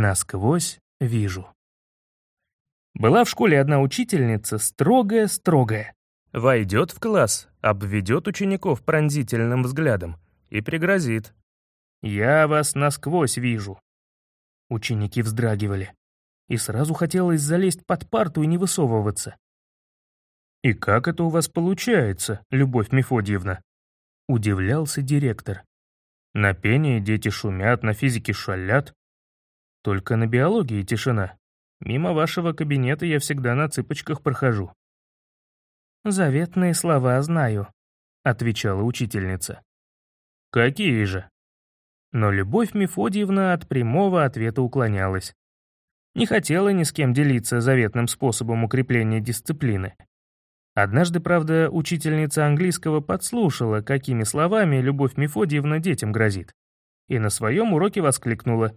Насквозь вижу. Была в школе одна учительница строгая-строгая. Войдет в класс, обведет учеников пронзительным взглядом и пригрозит. «Я вас насквозь вижу». Ученики вздрагивали. И сразу хотелось залезть под парту и не высовываться. «И как это у вас получается, Любовь Мефодьевна?» Удивлялся директор. «На пении дети шумят, на физике шалят. Только на биологии тишина. Мимо вашего кабинета я всегда на цыпочках прохожу». «Заветные слова знаю», — отвечала учительница. «Какие же?» Но Любовь Мефодьевна от прямого ответа уклонялась. Не хотела ни с кем делиться заветным способом укрепления дисциплины. Однажды, правда, учительница английского подслушала, какими словами Любовь Мефодьевна детям грозит. И на своем уроке воскликнула.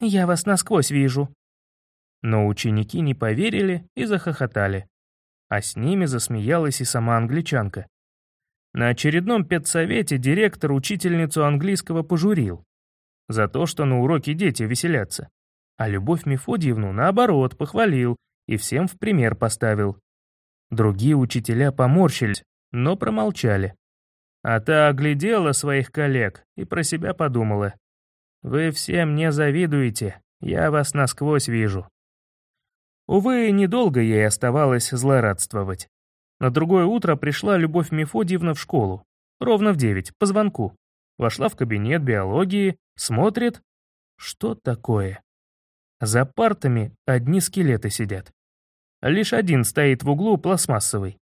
«Я вас насквозь вижу». Но ученики не поверили и захохотали. А с ними засмеялась и сама англичанка. На очередном педсовете директор учительницу английского пожурил. За то, что на уроке дети веселятся. А Любовь Мефодьевну, наоборот, похвалил и всем в пример поставил. Другие учителя поморщились, но промолчали. А та оглядела своих коллег и про себя подумала. «Вы все мне завидуете, я вас насквозь вижу». Увы, недолго ей оставалось злорадствовать. На другое утро пришла Любовь Мефодьевна в школу. Ровно в девять, по звонку. Вошла в кабинет биологии, смотрит. Что такое? За партами одни скелеты сидят. Лишь один стоит в углу пластмассовый.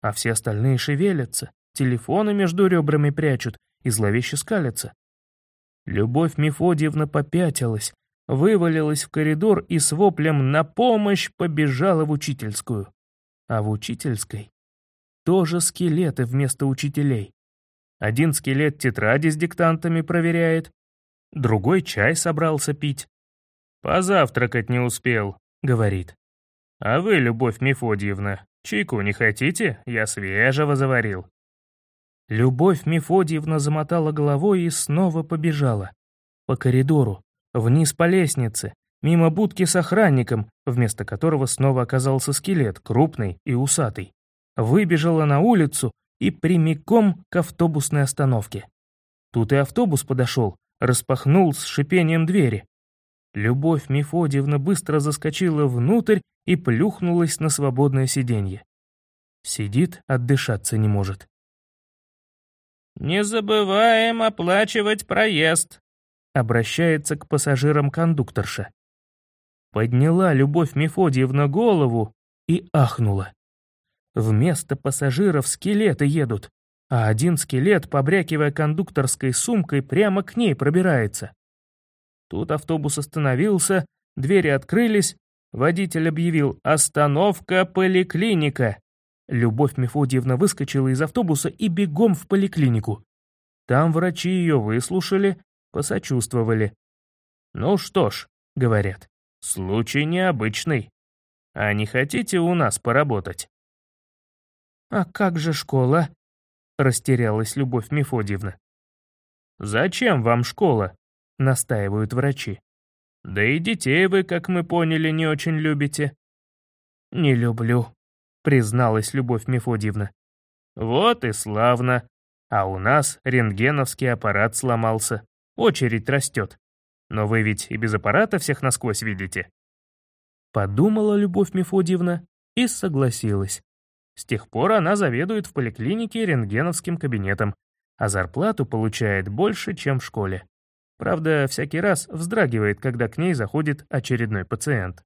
А все остальные шевелятся, телефоны между ребрами прячут и зловеще скалятся. Любовь Мефодьевна попятилась, вывалилась в коридор и с воплем «на помощь» побежала в учительскую. А в учительской тоже скелеты вместо учителей. Один скелет тетради с диктантами проверяет, другой чай собрался пить. «Позавтракать не успел», — говорит. «А вы, Любовь Мефодьевна, чайку не хотите? Я свежего заварил». Любовь Мефодьевна замотала головой и снова побежала. По коридору, вниз по лестнице, мимо будки с охранником, вместо которого снова оказался скелет, крупный и усатый выбежала на улицу и прямиком к автобусной остановке. Тут и автобус подошел, распахнул с шипением двери. Любовь Мефодьевна быстро заскочила внутрь и плюхнулась на свободное сиденье. Сидит, отдышаться не может. «Не забываем оплачивать проезд», — обращается к пассажирам кондукторша. Подняла Любовь Мефодьевна голову и ахнула. Вместо пассажиров скелеты едут, а один скелет, побрякивая кондукторской сумкой, прямо к ней пробирается. Тут автобус остановился, двери открылись, водитель объявил «Остановка поликлиника». Любовь Мефодьевна выскочила из автобуса и бегом в поликлинику. Там врачи ее выслушали, посочувствовали. «Ну что ж», — говорят, — «случай необычный. А не хотите у нас поработать?» «А как же школа?» — растерялась Любовь Мефодьевна. «Зачем вам школа?» — настаивают врачи. «Да и детей вы, как мы поняли, не очень любите». «Не люблю», — призналась Любовь Мефодьевна. «Вот и славно. А у нас рентгеновский аппарат сломался. Очередь растет. Но вы ведь и без аппарата всех насквозь видите». Подумала Любовь Мефодьевна и согласилась. С тех пор она заведует в поликлинике рентгеновским кабинетом, а зарплату получает больше, чем в школе. Правда, всякий раз вздрагивает, когда к ней заходит очередной пациент.